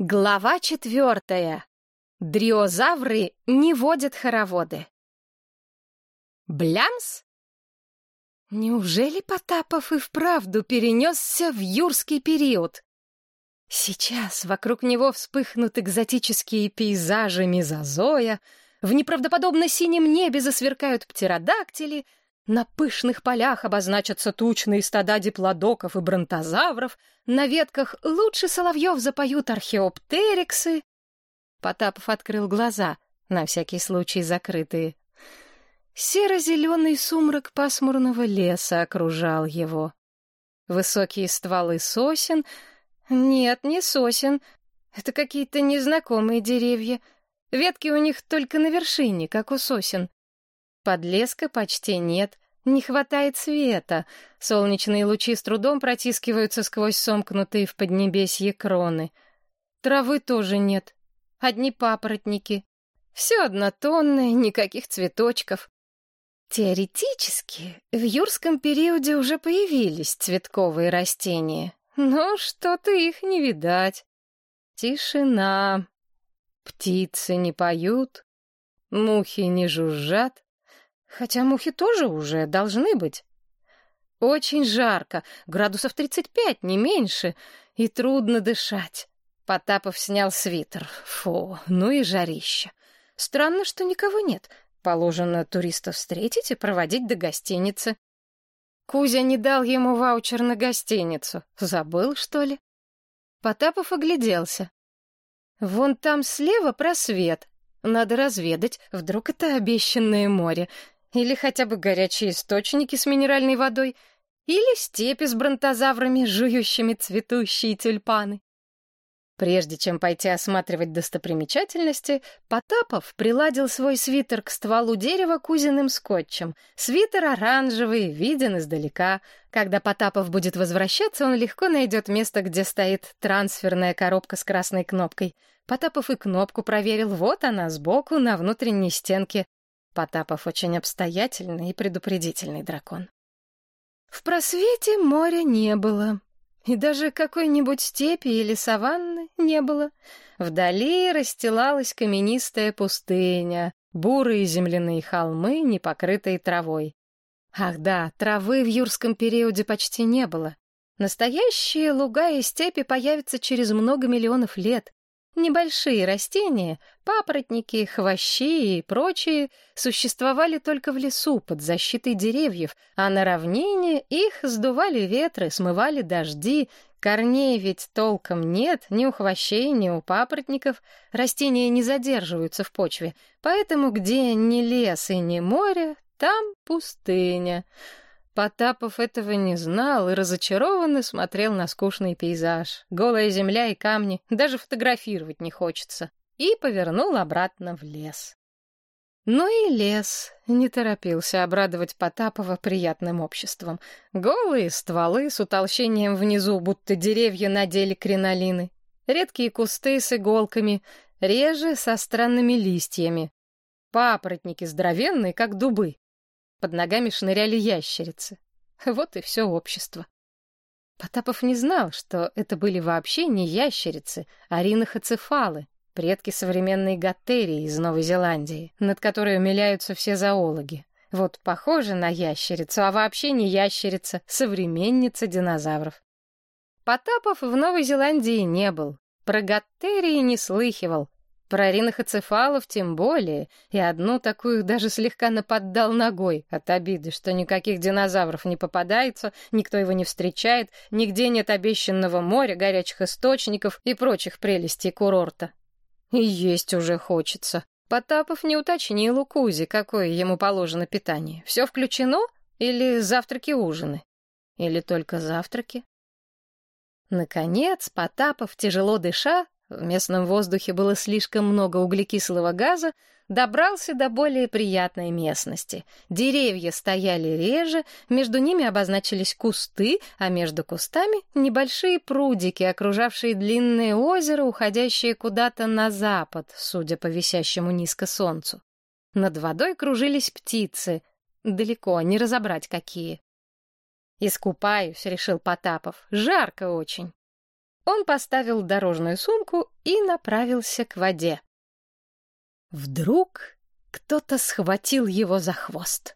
Глава четвертая. Дриозавры не водят хороводы. Блямс? Неужели Потапов и вправду перенесся в юрский период? Сейчас вокруг него вспыхнут экзотические пейзажи мезозоя, в неправдоподобно синем небе засверкают птеродактили — на пышных полях обозначатся тучные стада диплодоков и бронтозавров, на ветках лучше соловьев запоют археоптериксы. Потапов открыл глаза, на всякий случай закрытые. Серо-зеленый сумрак пасмурного леса окружал его. Высокие стволы сосен... Нет, не сосен. Это какие-то незнакомые деревья. Ветки у них только на вершине, как у сосен. Подлеска почти нет, не хватает света. Солнечные лучи с трудом протискиваются сквозь сомкнутые в поднебесье кроны. Травы тоже нет, одни папоротники. Все однотонное, никаких цветочков. Теоретически, в юрском периоде уже появились цветковые растения, но что-то их не видать. Тишина. Птицы не поют, мухи не жужжат, Хотя мухи тоже уже должны быть. Очень жарко, градусов 35, не меньше, и трудно дышать. Потапов снял свитер. Фу, ну и жарище. Странно, что никого нет. Положено туристов встретить и проводить до гостиницы. Кузя не дал ему ваучер на гостиницу. Забыл, что ли? Потапов огляделся. Вон там слева просвет. Надо разведать, вдруг это обещанное море. Или хотя бы горячие источники с минеральной водой, или степи с бронтозаврами, жующими цветущие тюльпаны. Прежде чем пойти осматривать достопримечательности, Потапов приладил свой свитер к стволу дерева кузиным скотчем. Свитер оранжевый, виден издалека. Когда Потапов будет возвращаться, он легко найдет место, где стоит трансферная коробка с красной кнопкой. Потапов и кнопку проверил, вот она, сбоку, на внутренней стенке. Потапов очень обстоятельный и предупредительный дракон. В просвете моря не было, и даже какой-нибудь степи или саванны не было. Вдали расстилалась каменистая пустыня, бурые земляные холмы, не покрытые травой. Ах да, травы в юрском периоде почти не было. Настоящие луга и степи появятся через много миллионов лет, Небольшие растения, папоротники, хвощи и прочие, существовали только в лесу под защитой деревьев, а на равнине их сдували ветры, смывали дожди, корней ведь толком нет ни у хвощей, ни у папоротников, растения не задерживаются в почве, поэтому где ни лес и ни море, там пустыня. Потапов этого не знал и разочарованно смотрел на скучный пейзаж. Голая земля и камни, даже фотографировать не хочется. И повернул обратно в лес. Ну и лес не торопился обрадовать Потапова приятным обществом. Голые стволы с утолщением внизу, будто деревья надели кринолины. Редкие кусты с иголками, реже со странными листьями. Папоротники здоровенные, как дубы. Под ногами шныряли ящерицы. Вот и все общество. Потапов не знал, что это были вообще не ящерицы, а ринохоцефалы, предки современной гаттерии из Новой Зеландии, над которой умиляются все зоологи. Вот похоже на ящерицу, а вообще не ящерица, современница динозавров. Потапов в Новой Зеландии не был, про гаттерии не слыхивал, про ринохоцефалов тем более, и одну такую даже слегка наподдал ногой от обиды, что никаких динозавров не попадается, никто его не встречает, нигде нет обещанного моря, горячих источников и прочих прелестей курорта. И есть уже хочется. Потапов не уточнил у Кузи, какое ему положено питание. Все включено или завтраки-ужины? Или только завтраки? Наконец, Потапов, тяжело дыша, в местном воздухе было слишком много углекислого газа, добрался до более приятной местности. Деревья стояли реже, между ними обозначились кусты, а между кустами — небольшие прудики, окружавшие длинное озеро, уходящее куда-то на запад, судя по висящему низко солнцу. Над водой кружились птицы. Далеко, не разобрать какие. «Искупаюсь», — решил Потапов. «Жарко очень». Он поставил дорожную сумку и направился к воде. Вдруг кто-то схватил его за хвост.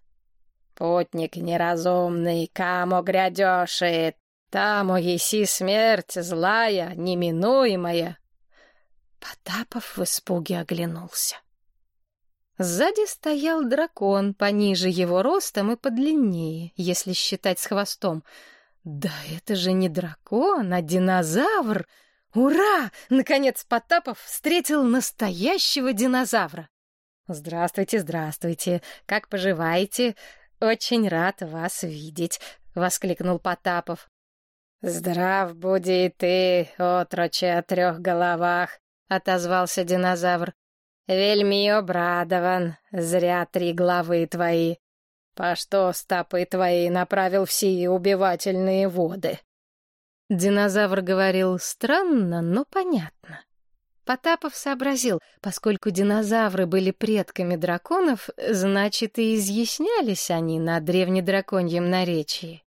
«Путник неразумный, камо грядешит, там еси смерть злая, неминуемая». Потапов в испуге оглянулся. Сзади стоял дракон, пониже его ростом и подлиннее, если считать с хвостом. Да это же не дракон, а динозавр! Ура! Наконец Потапов встретил настоящего динозавра. «Здравствуйте, здравствуйте! Как поживаете? Очень рад вас видеть!» — воскликнул Потапов. «Здрав буди и ты, отроче о трех головах!» — отозвался динозавр. «Вельми обрадован, зря три главы твои. По что стопы твои направил в сии убивательные воды?» Динозавр говорил странно, но понятно. Потапов сообразил, поскольку динозавры были предками драконов, значит, и изъяснялись они на древнедраконьем наречии.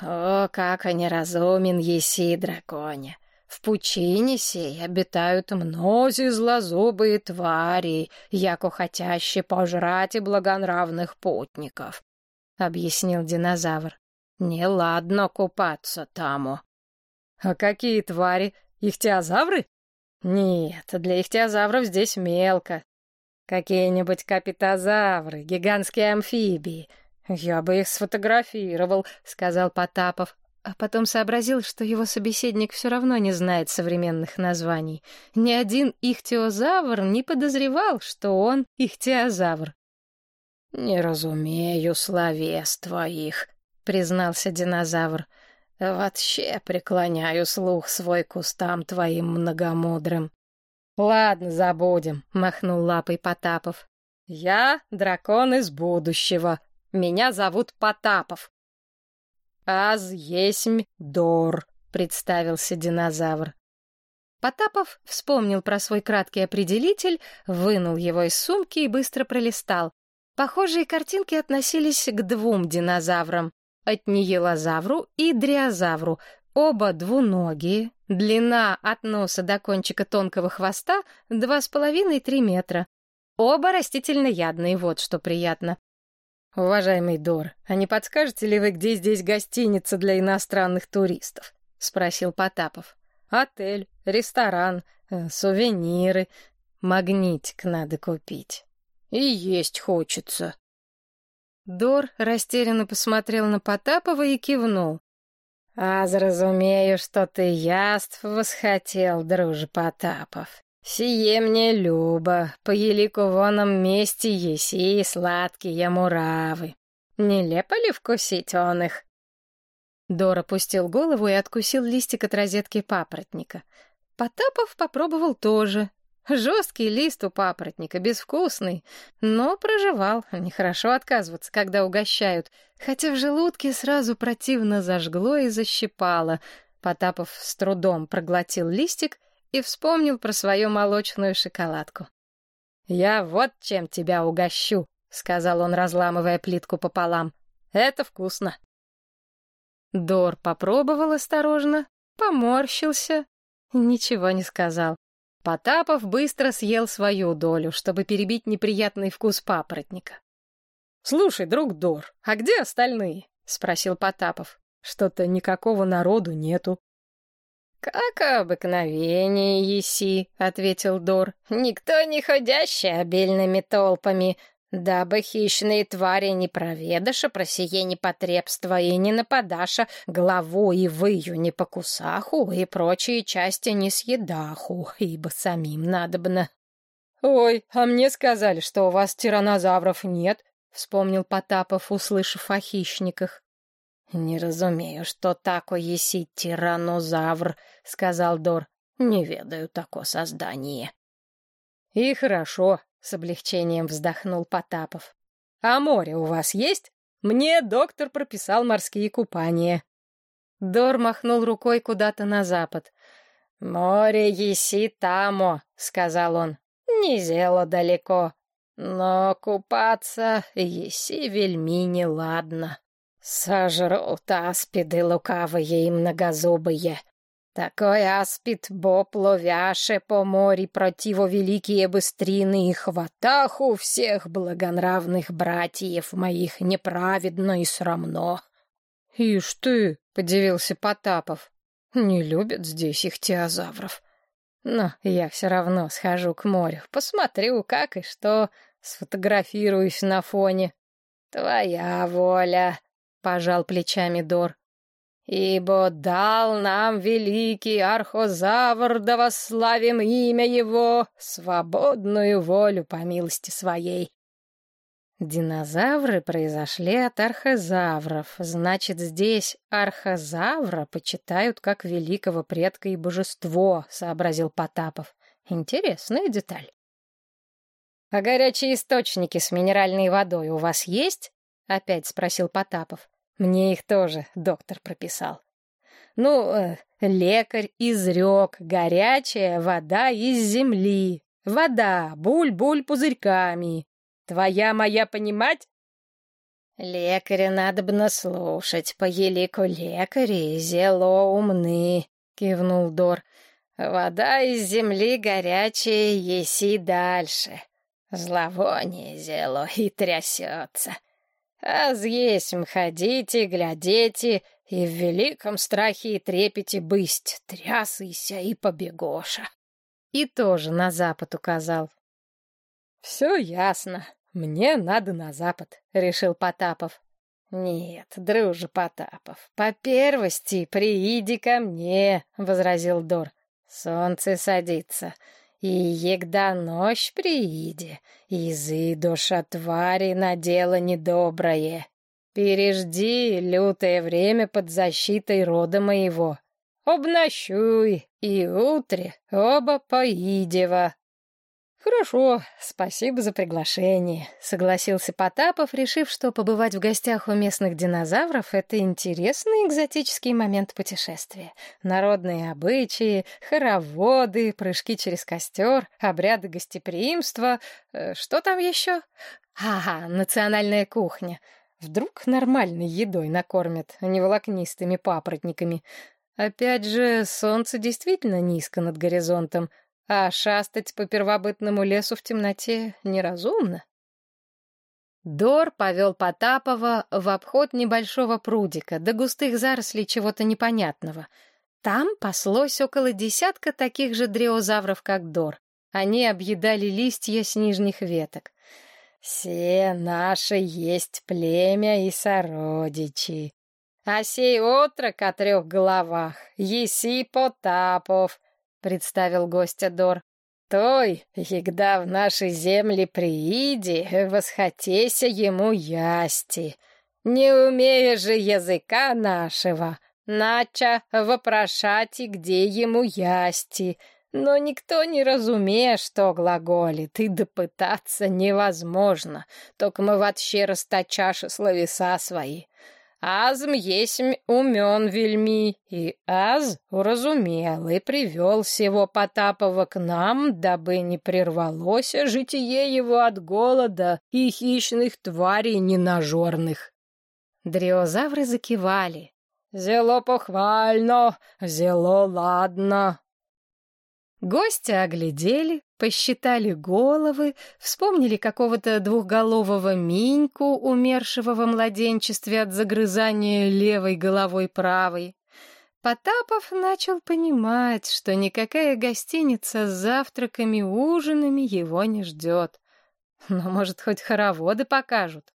«О, как они разумен еси, драконе! В пучине сей обитают мнози злозубые твари, яко хотящие пожрать и благонравных путников», — объяснил динозавр. «Неладно купаться таму». «А какие твари? Ихтиозавры?» «Нет, для ихтиозавров здесь мелко. Какие-нибудь капитозавры, гигантские амфибии. Я бы их сфотографировал», — сказал Потапов. А потом сообразил, что его собеседник все равно не знает современных названий. Ни один ихтиозавр не подозревал, что он ихтиозавр. «Не разумею словес твоих», — признался динозавр. «Вообще преклоняю слух свой кустам твоим многомудрым». «Ладно, забудем», — махнул лапой Потапов. «Я дракон из будущего. Меня зовут Потапов. «Аз есмь Дор», — представился динозавр. Потапов вспомнил про свой краткий определитель, вынул его из сумки и быстро пролистал. Похожие картинки относились к двум динозаврам — отниелозавру и дриозавру, оба двуногие, длина от носа до кончика тонкого хвоста — два с половиной-три метра. Оба растительноядные, вот что приятно. «Уважаемый Дор, а не подскажете ли вы, где здесь гостиница для иностранных туристов?» — спросил Потапов. «Отель, ресторан, э, сувениры. Магнитик надо купить. И есть хочется». Дор растерянно посмотрел на Потапова и кивнул. «А, разумею, что ты яств восхотел, друже Потапов. «Сие мне любо, по еликовоном месте еси сладкие муравы. Не лепо ли вкусить он их?» Дор опустил голову и откусил листик от розетки папоротника. Потапов попробовал тоже. Жесткий лист у папоротника, безвкусный, но проживал. Нехорошо отказываться, когда угощают, хотя в желудке сразу противно зажгло и защипало. Потапов с трудом проглотил листик и вспомнил про свою молочную шоколадку. «Я вот чем тебя угощу», — сказал он, разламывая плитку пополам. «Это вкусно». Дор попробовал осторожно, поморщился, ничего не сказал. Потапов быстро съел свою долю, чтобы перебить неприятный вкус папоротника. «Слушай, друг Дор, а где остальные?» — спросил Потапов. «Что-то никакого народу нету». «Как обыкновение, еси», — ответил Дор. «Никто не ходящий обильными толпами, дабы хищные твари не проведаша про сие непотребство и не нападаша главу и выю не покусаху и прочие части не съедаху, ибо самим надобно». «Ой, а мне сказали, что у вас тиранозавров нет», — вспомнил Потапов, услышав о хищниках. «Не разумею, что тако еси тиранозавр», — сказал Дор. «Не ведаю тако создание». «И хорошо», — с облегчением вздохнул Потапов. «А море у вас есть? Мне доктор прописал морские купания». Дор махнул рукой куда-то на запад. «Море еси тамо», — сказал он. «Не зело далеко, но купаться еси вельми неладно». «Сожрут аспиды лукавые и многозубые. Такой аспид боб ловяше по морі противо великие быстрины и хватаху всех благонравных братьев моих неправедно и срамно. «Ишь ты!» — подивился Потапов. «Не любят здесь их теозавров. Но я все равно схожу к морю, посмотрю, как и что, сфотографируюсь на фоне». «Твоя воля!» — пожал плечами Дор. Ибо дал нам великий архозавр, да восславим имя его, свободную волю по милости своей. Динозавры произошли от архозавров, значит, здесь архозавра почитают как великого предка и божество, сообразил Потапов. Интересная деталь. А горячие источники с минеральной водой у вас есть? Опять спросил Потапов. Мне их тоже доктор прописал. Ну, э, лекарь изрек, горячая вода из земли. Вода, буль-буль пузырьками. Твоя моя понимать? Лекаря надо бы наслушать, по елику лекари зело умны, кивнул Дор. Вода из земли горячая, еси дальше. Зловоние зело и трясется. Аз есмь ходите, глядите, и в великом страхе и трепете бысть, трясайся и побегоша. И тоже на запад указал. Все ясно, мне надо на запад, решил Потапов. «Нет, друже Потапов, по первости прииди ко мне», — возразил Дор. «Солнце садится, и егда ночь прииди, изы душа твари на дело недоброе. Пережди лютое время под защитой рода моего. Обнощуй, и утре оба поидева. «Хорошо, спасибо за приглашение», — согласился Потапов, решив, что побывать в гостях у местных динозавров — это интересный экзотический момент путешествия. Народные обычаи, хороводы, прыжки через костер, обряды гостеприимства. Э, что там еще? Ага, национальная кухня. Вдруг нормальной едой накормят, а не волокнистыми папоротниками. Опять же, солнце действительно низко над горизонтом — а шастать по первобытному лесу в темноте неразумно. Дор повел Потапова в обход небольшого прудика до густых зарослей чего-то непонятного. Там паслось около десятка таких же дриозавров, как Дор. Они объедали листья с нижних веток. «Все наши есть племя и сородичи. А сей отрок о трех головах, еси Потапов, представил гостя Дор. «Той, егда в нашей земле прииди, восхотеся ему ясти. Не умея же языка нашего, нача вопрошать, и где ему ясти, но никто не разумея, что глаголит, и допытаться невозможно, только мы вообще расточаши словеса свои». Азм есмь умен вельми, и Аз уразумел и привел всего Потапова к нам, дабы не прервалось житие его от голода и хищных тварей ненажорных. Дриозавры закивали. «Зело похвально, зело ладно». Гостя оглядели, Посчитали головы, вспомнили какого-то двухголового Миньку, умершего во младенчестве от загрызания левой головой правой. Потапов начал понимать, что никакая гостиница с завтраками и ужинами его не ждет. Но, может, хоть хороводы покажут.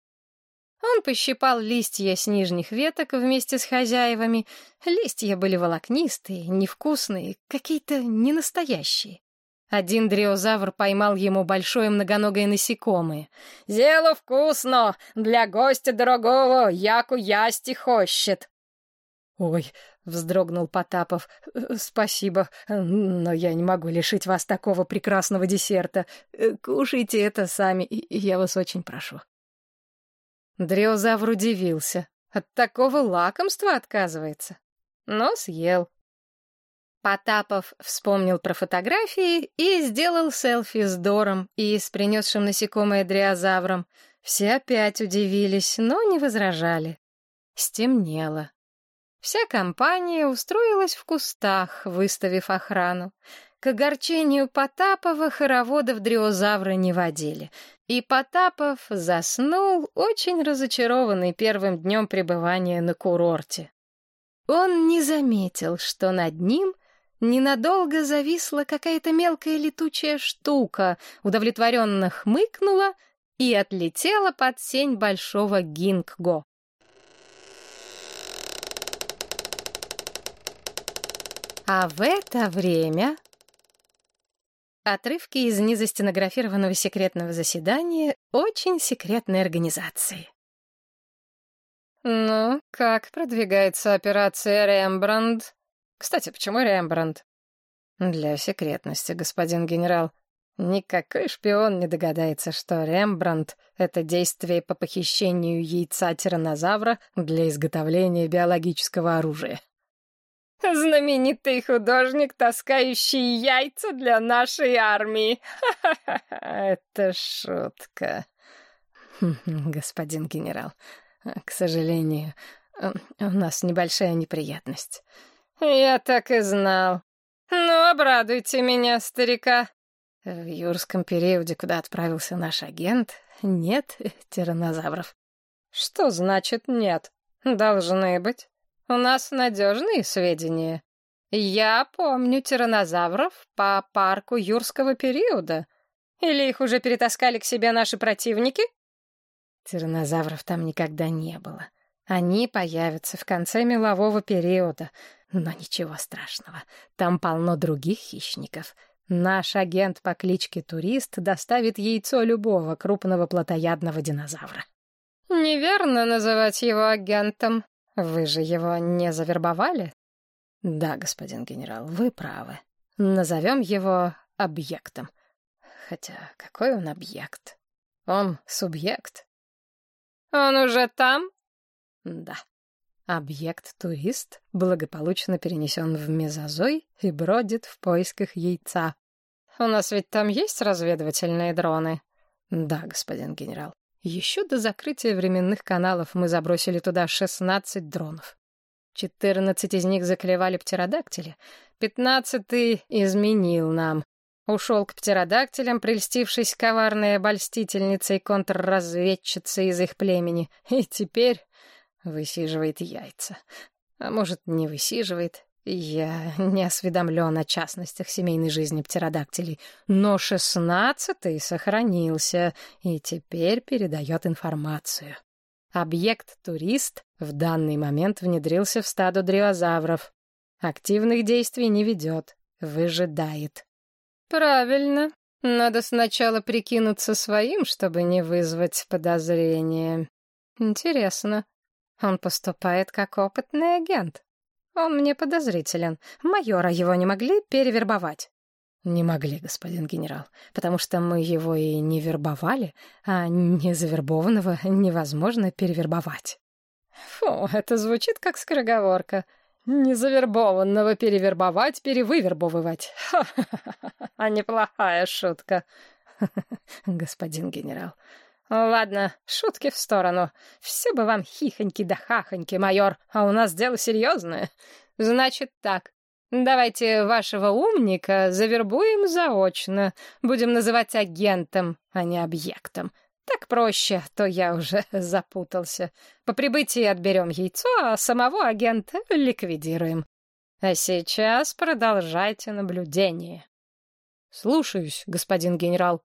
Он пощипал листья с нижних веток вместе с хозяевами. Листья были волокнистые, невкусные, какие-то ненастоящие. Один дриозавр поймал ему большое многоногое насекомое. «Зело вкусно! Для гостя дорогого, яку ясти хощет!» «Ой!» — вздрогнул Потапов. «Спасибо, но я не могу лишить вас такого прекрасного десерта. Кушайте это сами, я вас очень прошу». Дриозавр удивился. От такого лакомства отказывается. Но съел. Потапов вспомнил про фотографии и сделал селфи с Дором и с принесшим насекомое дриозавром. Все опять удивились, но не возражали. Стемнело. Вся компания устроилась в кустах, выставив охрану. К огорчению Потапова хороводов дриозавра не водили, и Потапов заснул, очень разочарованный первым днем пребывания на курорте. Он не заметил, что над ним ненадолго зависла какая-то мелкая летучая штука, удовлетворенно хмыкнула и отлетела под сень большого гингго. А в это время Отрывки из незастенографированного секретного заседания очень секретной организации. «Ну, как продвигается операция Рембрандт? Кстати, почему Рембрандт?» «Для секретности, господин генерал. Никакой шпион не догадается, что Рембрандт — это действие по похищению яйца тираннозавра для изготовления биологического оружия». Знаменитый художник, таскающий яйца для нашей армии. Это шутка. Господин генерал, к сожалению, у нас небольшая неприятность. Я так и знал. Ну, обрадуйте меня, старика. В юрском периоде, куда отправился наш агент, нет тираннозавров. Что значит нет? Должны быть. У нас надежные сведения. Я помню тиранозавров по парку юрского периода. Или их уже перетаскали к себе наши противники? Тиранозавров там никогда не было. Они появятся в конце мелового периода. Но ничего страшного. Там полно других хищников. Наш агент по кличке Турист доставит яйцо любого крупного плотоядного динозавра. Неверно называть его агентом. Вы же его не завербовали? Да, господин генерал, вы правы. Назовем его объектом. Хотя какой он объект? Он субъект. Он уже там? Да. Объект-турист благополучно перенесен в мезозой и бродит в поисках яйца. У нас ведь там есть разведывательные дроны? Да, господин генерал. Еще до закрытия временных каналов мы забросили туда 16 дронов. 14 из них заклевали птеродактили, 15 изменил нам. Ушел к птеродактилям, прельстившись коварной обольстительницей контрразведчицей из их племени, и теперь высиживает яйца. А может, не высиживает, я не осведомлен о частностях семейной жизни птеродактилей, но шестнадцатый сохранился и теперь передает информацию. Объект-турист в данный момент внедрился в стадо дриозавров. Активных действий не ведет, выжидает. Правильно. Надо сначала прикинуться своим, чтобы не вызвать подозрения. Интересно, он поступает как опытный агент? Он мне подозрителен. Майора его не могли перевербовать. Не могли, господин генерал, потому что мы его и не вербовали, а незавербованного невозможно перевербовать. Фу, это звучит как скороговорка. Незавербованного перевербовать, перевывербовывать. Ха-ха-ха, а неплохая шутка. Господин генерал, «Ладно, шутки в сторону. Все бы вам хихоньки да хахоньки, майор, а у нас дело серьезное. Значит так, давайте вашего умника завербуем заочно. Будем называть агентом, а не объектом. Так проще, то я уже запутался. По прибытии отберем яйцо, а самого агента ликвидируем. А сейчас продолжайте наблюдение». «Слушаюсь, господин генерал»,